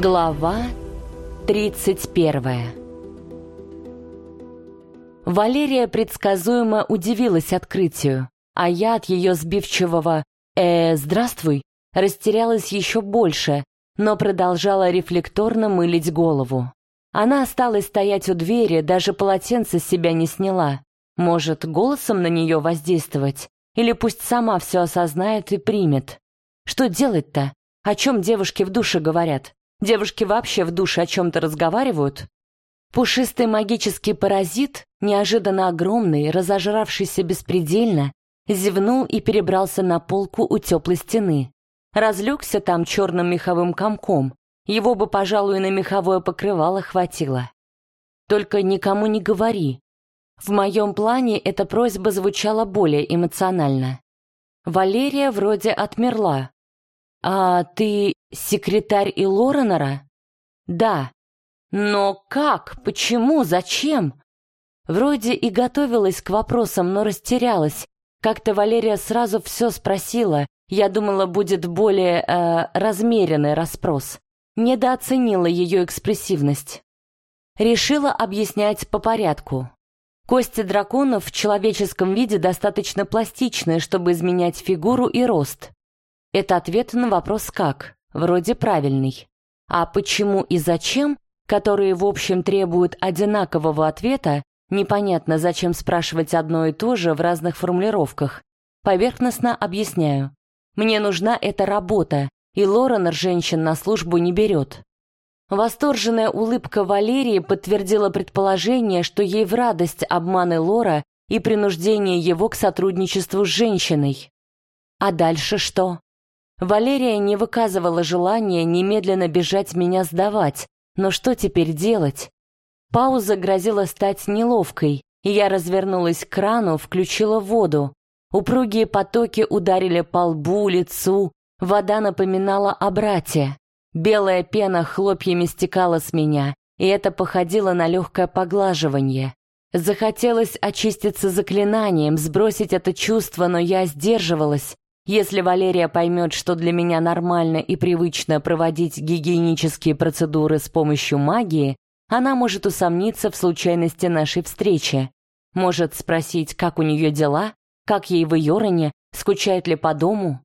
Глава 31 Валерия предсказуемо удивилась открытию, а я от ее сбивчивого «э, здравствуй» растерялась еще больше, но продолжала рефлекторно мылить голову. Она осталась стоять у двери, даже полотенце с себя не сняла. Может, голосом на нее воздействовать? Или пусть сама все осознает и примет? Что делать-то? О чем девушки в душе говорят? Девушки вообще в душе о чем-то разговаривают? Пушистый магический паразит, неожиданно огромный, разожравшийся беспредельно, зевнул и перебрался на полку у теплой стены. Разлегся там черным меховым комком. Его бы, пожалуй, на меховое покрывало хватило. Только никому не говори. В моем плане эта просьба звучала более эмоционально. Валерия вроде отмерла, «А ты секретарь и Лоренера?» «Да». «Но как? Почему? Зачем?» Вроде и готовилась к вопросам, но растерялась. Как-то Валерия сразу все спросила. Я думала, будет более э, размеренный расспрос. Недооценила ее экспрессивность. Решила объяснять по порядку. Кости драконов в человеческом виде достаточно пластичны, чтобы изменять фигуру и рост. Это ответ на вопрос «как», вроде правильный. А почему и зачем, которые в общем требуют одинакового ответа, непонятно, зачем спрашивать одно и то же в разных формулировках. Поверхностно объясняю. Мне нужна эта работа, и Лоренор женщин на службу не берет. Восторженная улыбка Валерии подтвердила предположение, что ей в радость обманы Лора и принуждение его к сотрудничеству с женщиной. А дальше что? Валерия не выказывала желания немедленно бежать меня сдавать, но что теперь делать? Пауза грозила стать неловкой, и я развернулась к крану, включила воду. Упругие потоки ударили по лбу, лицу, вода напоминала о брате. Белая пена хлопьями стекала с меня, и это походило на легкое поглаживание. Захотелось очиститься заклинанием, сбросить это чувство, но я сдерживалась, если Валерия поймет, что для меня нормально и привычно проводить гигиенические процедуры с помощью магии, она может усомниться в случайности нашей встречи. Может спросить, как у нее дела, как ей в Йороне, скучает ли по дому.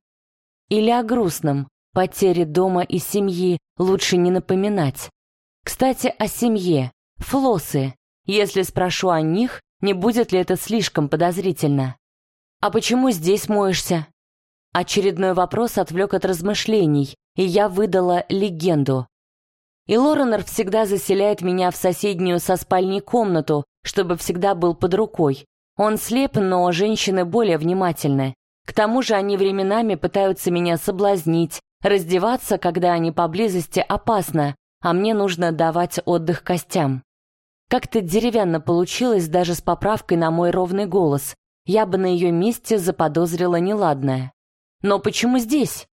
Или о грустном, потере дома и семьи лучше не напоминать. Кстати, о семье. Флосы. Если спрошу о них, не будет ли это слишком подозрительно? «А почему здесь моешься?» Очередной вопрос отвлек от размышлений, и я выдала легенду. И Лоренор всегда заселяет меня в соседнюю со спальней комнату, чтобы всегда был под рукой. Он слеп, но женщины более внимательны. К тому же они временами пытаются меня соблазнить, раздеваться, когда они поблизости, опасно, а мне нужно давать отдых костям. Как-то деревянно получилось даже с поправкой на мой ровный голос. Я бы на ее месте заподозрила неладное. Но почему здесь?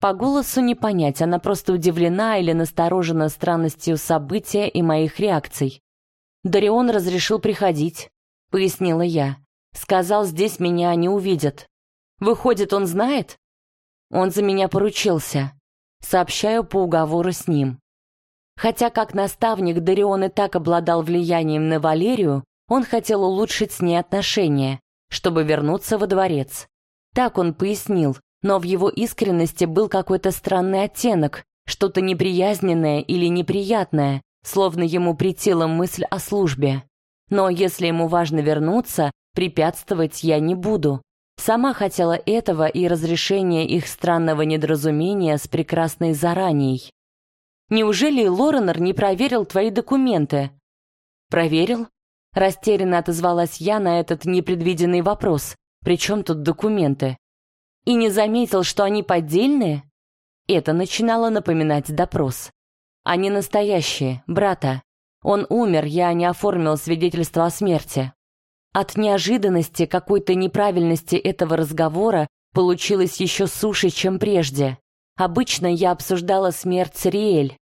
По голосу не понять, она просто удивлена или насторожена странностью события и моих реакций. «Дарион разрешил приходить», — пояснила я. «Сказал, здесь меня не увидят. Выходит, он знает?» Он за меня поручился. Сообщаю по уговору с ним. Хотя как наставник Дарион и так обладал влиянием на Валерию, он хотел улучшить с ней отношения, чтобы вернуться во дворец. Так он пояснил, но в его искренности был какой-то странный оттенок, что-то неприязненное или неприятное, словно ему претила мысль о службе. Но если ему важно вернуться, препятствовать я не буду. Сама хотела этого и разрешения их странного недоразумения с прекрасной зараней. «Неужели Лоренор не проверил твои документы?» «Проверил?» Растерянно отозвалась я на этот непредвиденный вопрос. «При чем тут документы?» И не заметил, что они поддельные? Это начинало напоминать допрос. Они настоящие, брата. Он умер, я не оформил свидетельство о смерти. От неожиданности, какой-то неправильности этого разговора получилось еще суше, чем прежде. Обычно я обсуждала смерть Риэль.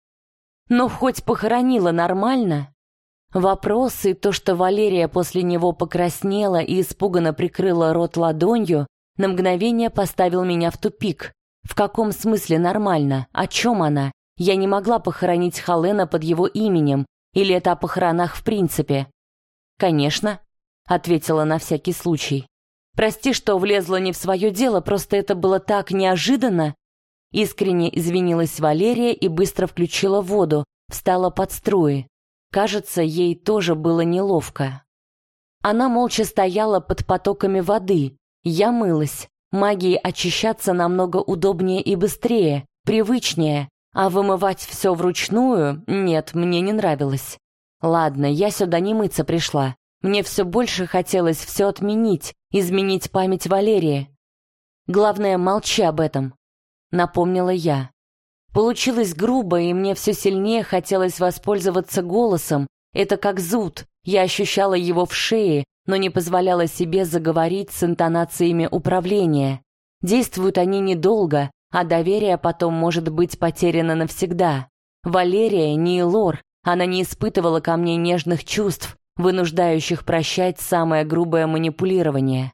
Но хоть похоронила нормально. Вопросы, то, что Валерия после него покраснела и испуганно прикрыла рот ладонью, на мгновение поставил меня в тупик. В каком смысле нормально? О чем она? Я не могла похоронить Халена под его именем, или это о похоронах в принципе. «Конечно», — ответила на всякий случай. «Прости, что влезла не в свое дело, просто это было так неожиданно». Искренне извинилась Валерия и быстро включила воду, встала под струи. Кажется, ей тоже было неловко. Она молча стояла под потоками воды. Я мылась. Магией очищаться намного удобнее и быстрее, привычнее, а вымывать все вручную, нет, мне не нравилось. Ладно, я сюда не мыться пришла. Мне все больше хотелось все отменить, изменить память Валерии. Главное, молчи об этом, напомнила я. Получилось грубо, и мне все сильнее хотелось воспользоваться голосом. Это как зуд, я ощущала его в шее, но не позволяла себе заговорить с интонациями управления. Действуют они недолго, а доверие потом может быть потеряно навсегда. Валерия не Лор, она не испытывала ко мне нежных чувств, вынуждающих прощать самое грубое манипулирование.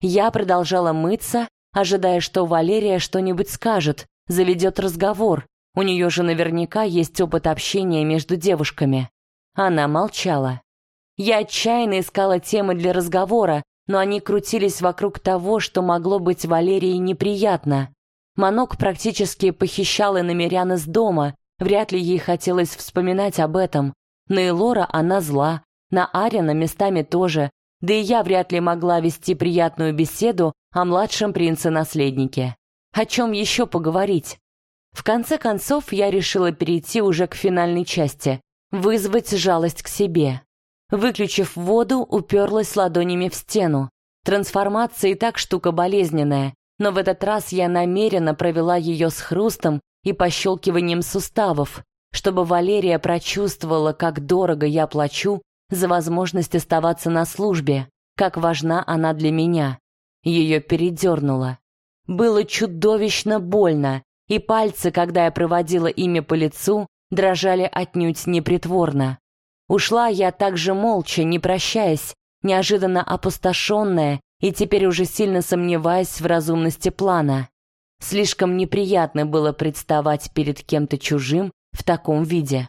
Я продолжала мыться, ожидая, что Валерия что-нибудь скажет, заведет разговор. У нее же наверняка есть опыт общения между девушками. Она молчала. Я отчаянно искала темы для разговора, но они крутились вокруг того, что могло быть Валерии неприятно. Манок практически похищал иномерян из дома, вряд ли ей хотелось вспоминать об этом. На Элора она зла, на Арина местами тоже, да и я вряд ли могла вести приятную беседу о младшем принце-наследнике. О чем еще поговорить? В конце концов, я решила перейти уже к финальной части — вызвать жалость к себе. Выключив воду, уперлась ладонями в стену. Трансформация и так штука болезненная, но в этот раз я намеренно провела ее с хрустом и пощелкиванием суставов, чтобы Валерия прочувствовала, как дорого я плачу за возможность оставаться на службе, как важна она для меня. Ее передернуло. Было чудовищно больно, и пальцы, когда я проводила ими по лицу, дрожали отнюдь непритворно. Ушла я также молча, не прощаясь, неожиданно опустошенная и теперь уже сильно сомневаясь в разумности плана. Слишком неприятно было представать перед кем-то чужим в таком виде.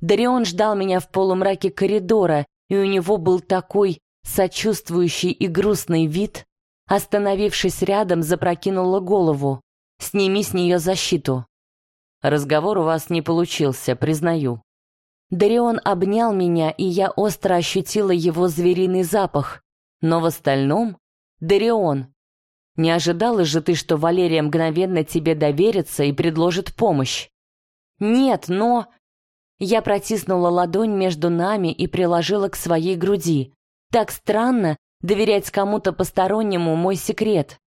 Дарион ждал меня в полумраке коридора, и у него был такой сочувствующий и грустный вид. Остановившись рядом, запрокинула голову. «Сними с нее защиту». «Разговор у вас не получился, признаю», Дарион обнял меня, и я остро ощутила его звериный запах. Но в остальном... Дарион, не ожидала же ты, что Валерия мгновенно тебе доверится и предложит помощь? Нет, но... Я протиснула ладонь между нами и приложила к своей груди. Так странно доверять кому-то постороннему мой секрет.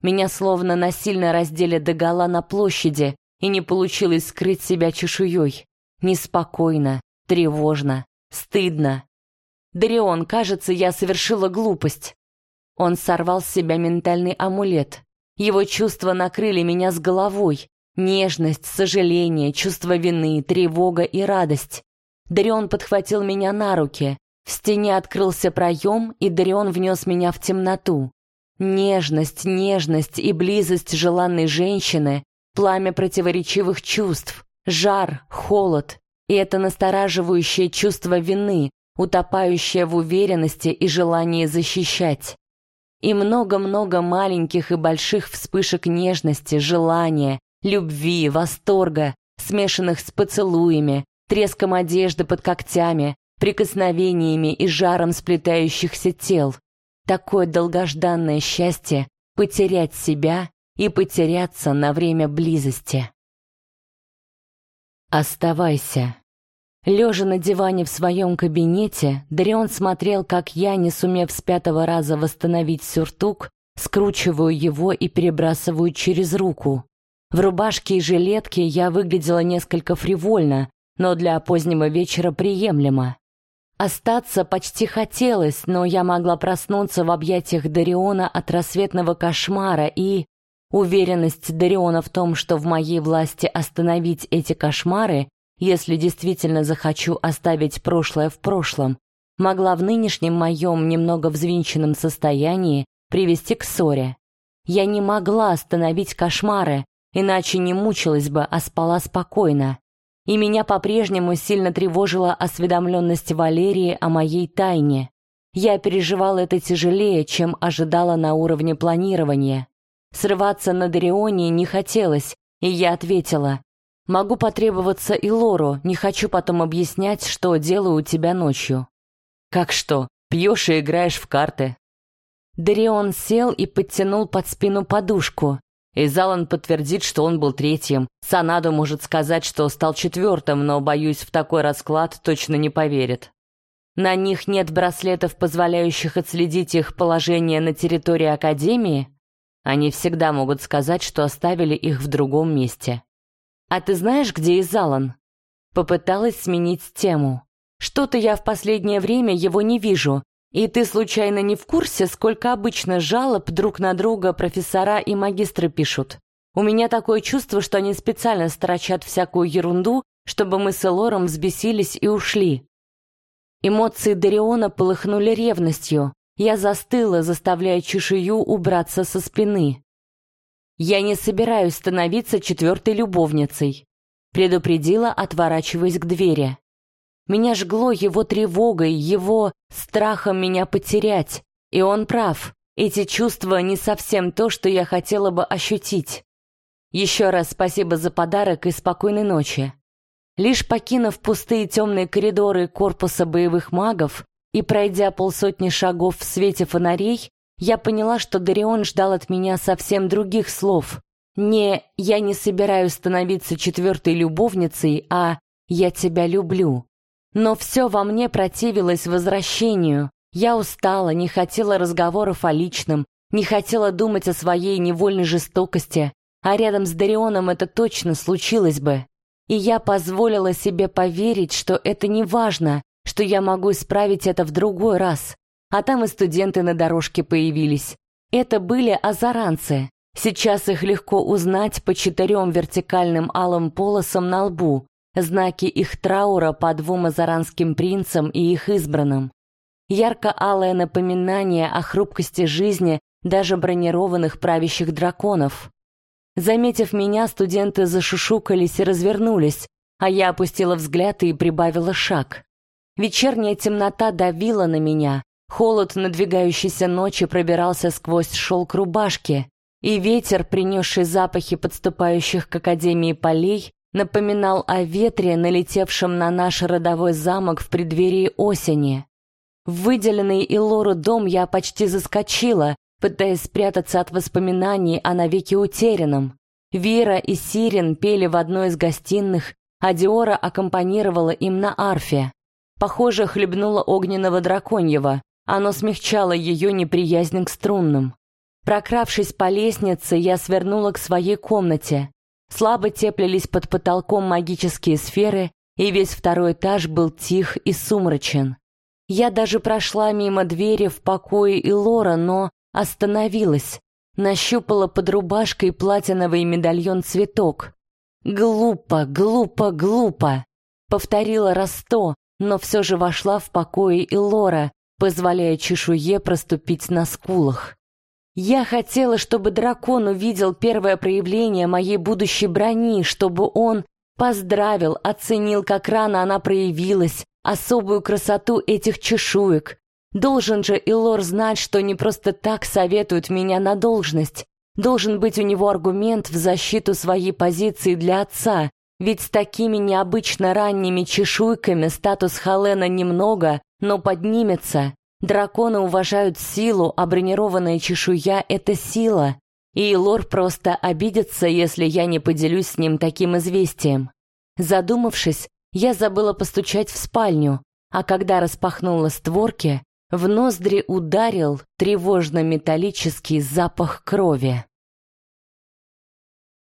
Меня словно насильно раздели догола на площади, и не получилось скрыть себя чешуей. Неспокойно, тревожно, стыдно. Дарион, кажется, я совершила глупость. Он сорвал с себя ментальный амулет. Его чувства накрыли меня с головой. Нежность, сожаление, чувство вины, тревога и радость. Дарион подхватил меня на руки. В стене открылся проем, и Дарион внес меня в темноту. Нежность, нежность и близость желанной женщины, пламя противоречивых чувств, жар, холод и это настораживающее чувство вины, утопающее в уверенности и желании защищать. И много-много маленьких и больших вспышек нежности, желания, любви, восторга, смешанных с поцелуями, треском одежды под когтями, прикосновениями и жаром сплетающихся тел. Такое долгожданное счастье — потерять себя и потеряться на время близости. Оставайся. Лежа на диване в своем кабинете, Дарион смотрел, как я, не сумев с пятого раза восстановить сюртук, скручиваю его и перебрасываю через руку. В рубашке и жилетке я выглядела несколько фривольно, но для позднего вечера приемлемо. Остаться почти хотелось, но я могла проснуться в объятиях Дариона от рассветного кошмара и... Уверенность Дариона в том, что в моей власти остановить эти кошмары, если действительно захочу оставить прошлое в прошлом, могла в нынешнем моем немного взвинченном состоянии привести к ссоре. Я не могла остановить кошмары, иначе не мучилась бы, а спала спокойно. И меня по-прежнему сильно тревожила осведомленность Валерии о моей тайне. Я переживала это тяжелее, чем ожидала на уровне планирования. Срываться на Дарионе не хотелось, и я ответила. «Могу потребоваться и Лору, не хочу потом объяснять, что делаю у тебя ночью». «Как что, пьешь и играешь в карты?» Дарион сел и подтянул под спину подушку. И Залан подтвердит, что он был третьим. Санаду может сказать, что стал четвертым, но, боюсь, в такой расклад точно не поверит. На них нет браслетов, позволяющих отследить их положение на территории Академии? Они всегда могут сказать, что оставили их в другом месте. «А ты знаешь, где Изалан?» Попыталась сменить тему. «Что-то я в последнее время его не вижу. И ты случайно не в курсе, сколько обычно жалоб друг на друга профессора и магистры пишут? У меня такое чувство, что они специально строчат всякую ерунду, чтобы мы с Элором взбесились и ушли. Эмоции Дариона полыхнули ревностью. Я застыла, заставляя чешую убраться со спины. «Я не собираюсь становиться четвертой любовницей», предупредила, отворачиваясь к двери. Меня жгло его тревогой, его страхом меня потерять. И он прав. Эти чувства не совсем то, что я хотела бы ощутить. Еще раз спасибо за подарок и спокойной ночи. Лишь покинув пустые темные коридоры корпуса боевых магов и пройдя полсотни шагов в свете фонарей, я поняла, что Дарион ждал от меня совсем других слов. Не «я не собираюсь становиться четвертой любовницей», а «я тебя люблю». Но все во мне противилось возвращению. Я устала, не хотела разговоров о личном, не хотела думать о своей невольной жестокости, а рядом с Дарионом это точно случилось бы. И я позволила себе поверить, что это не важно, что я могу исправить это в другой раз. А там и студенты на дорожке появились. Это были азаранцы. Сейчас их легко узнать по четырем вертикальным алым полосам на лбу, знаки их траура по двум азаранским принцам и их избранным. Ярко-алое напоминание о хрупкости жизни даже бронированных правящих драконов. Заметив меня, студенты зашушукались и развернулись, а я опустила взгляд и прибавила шаг. Вечерняя темнота давила на меня, холод надвигающейся ночи пробирался сквозь шелк рубашки, и ветер, принесший запахи подступающих к Академии полей, напоминал о ветре, налетевшем на наш родовой замок в преддверии осени. В выделенный Илору дом я почти заскочила, пытаясь спрятаться от воспоминаний о навеки утерянном. Вера и Сирен пели в одной из гостиных, а Диора аккомпанировала им на арфе. Похоже, хлебнула огненного драконьего, оно смягчало ее неприязнь к струнным. Прокравшись по лестнице, я свернула к своей комнате. Слабо теплились под потолком магические сферы, и весь второй этаж был тих и сумрачен. Я даже прошла мимо двери в покое Илора, но Остановилась, нащупала под рубашкой платиновый медальон-цветок. «Глупо, глупо, глупо!» Повторила раз сто, но все же вошла в покое Илора, позволяя чешуе проступить на скулах. Я хотела, чтобы дракон увидел первое проявление моей будущей брони, чтобы он поздравил, оценил, как рано она проявилась, особую красоту этих чешуек, Должен же Илор знать, что не просто так советуют меня на должность. Должен быть у него аргумент в защиту своей позиции для отца, ведь с такими необычно ранними чешуйками статус Халена немного, но поднимется. Драконы уважают силу, а бронированная чешуя — это сила. И Илор просто обидится, если я не поделюсь с ним таким известием. Задумавшись, я забыла постучать в спальню, а когда распахнула створки, в ноздри ударил тревожно-металлический запах крови.